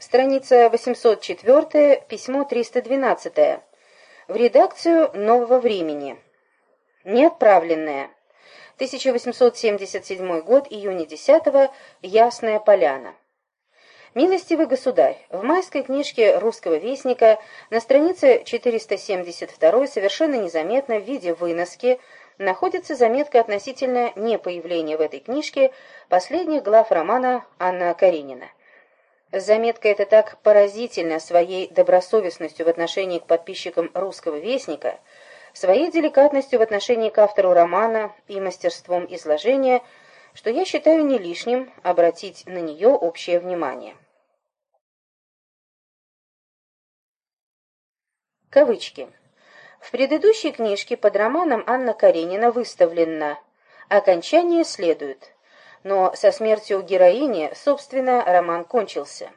Страница 804, письмо 312. В редакцию «Нового времени». Неотправленное. 1877 год, июня 10 -го, Ясная Поляна. Милостивый государь, в майской книжке «Русского вестника» на странице 472 совершенно незаметно в виде выноски находится заметка относительно непоявления в этой книжке последних глав романа Анна Каренина. Заметка эта так поразительна своей добросовестностью в отношении к подписчикам «Русского вестника», своей деликатностью в отношении к автору романа и мастерством изложения, что я считаю не лишним обратить на нее общее внимание. Кавычки. В предыдущей книжке под романом Анна Каренина выставлено «Окончание следует», но со смертью героини, собственно, роман кончился.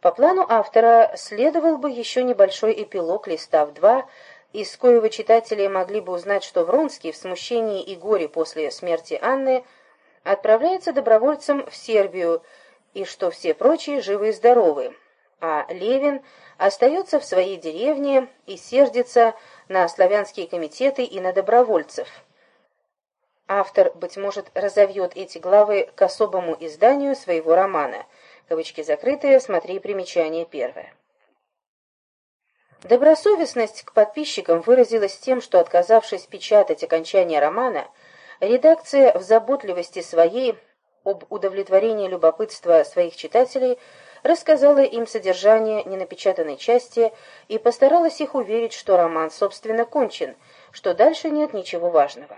По плану автора следовал бы еще небольшой эпилог листа в два, из коего читатели могли бы узнать, что Вронский в смущении и горе после смерти Анны отправляется добровольцем в Сербию, и что все прочие живы и здоровы, а Левин остается в своей деревне и сердится на славянские комитеты и на добровольцев. Автор, быть может, разовьет эти главы к особому изданию своего романа. Кавычки закрытые, смотри примечание первое. Добросовестность к подписчикам выразилась тем, что, отказавшись печатать окончание романа, редакция в заботливости своей об удовлетворении любопытства своих читателей рассказала им содержание ненапечатанной части и постаралась их уверить, что роман, собственно, кончен, что дальше нет ничего важного.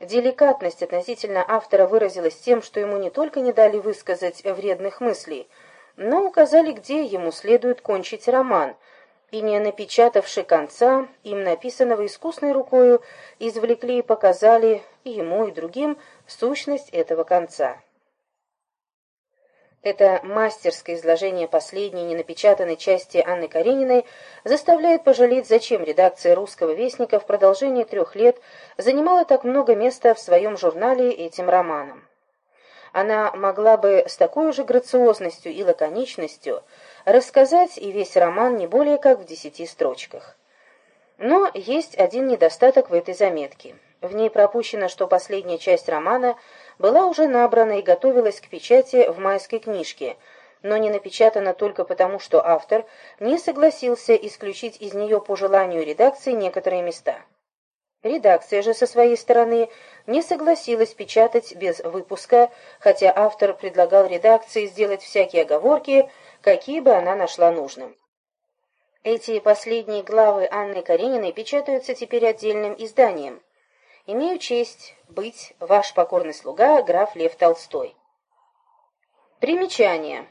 Деликатность относительно автора выразилась тем, что ему не только не дали высказать вредных мыслей, но указали, где ему следует кончить роман, и, не напечатавши конца, им написанного искусной рукою, извлекли и показали ему, и другим сущность этого конца. Это мастерское изложение последней ненапечатанной части Анны Карениной заставляет пожалеть, зачем редакция «Русского вестника» в продолжении трех лет занимала так много места в своем журнале этим романом. Она могла бы с такой же грациозностью и лаконичностью рассказать и весь роман не более как в десяти строчках. Но есть один недостаток в этой заметке. В ней пропущено, что последняя часть романа была уже набрана и готовилась к печати в майской книжке, но не напечатана только потому, что автор не согласился исключить из нее по желанию редакции некоторые места. Редакция же со своей стороны не согласилась печатать без выпуска, хотя автор предлагал редакции сделать всякие оговорки, какие бы она нашла нужным. Эти последние главы Анны Карениной печатаются теперь отдельным изданием. Имею честь быть ваш покорный слуга, граф Лев Толстой. Примечание.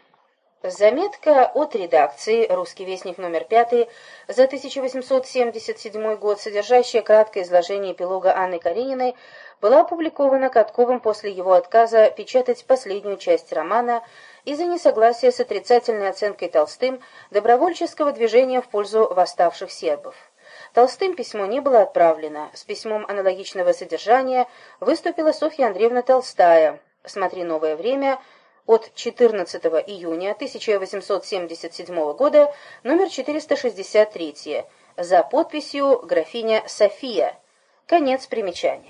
Заметка от редакции «Русский вестник» номер 5 за 1877 год, содержащая краткое изложение эпилога Анны Карениной, была опубликована Катковым после его отказа печатать последнюю часть романа из-за несогласия с отрицательной оценкой Толстым добровольческого движения в пользу восставших сербов. Толстым письмо не было отправлено. С письмом аналогичного содержания выступила Софья Андреевна Толстая. Смотри «Новое время» от 14 июня 1877 года, номер 463, за подписью графиня София. Конец примечания.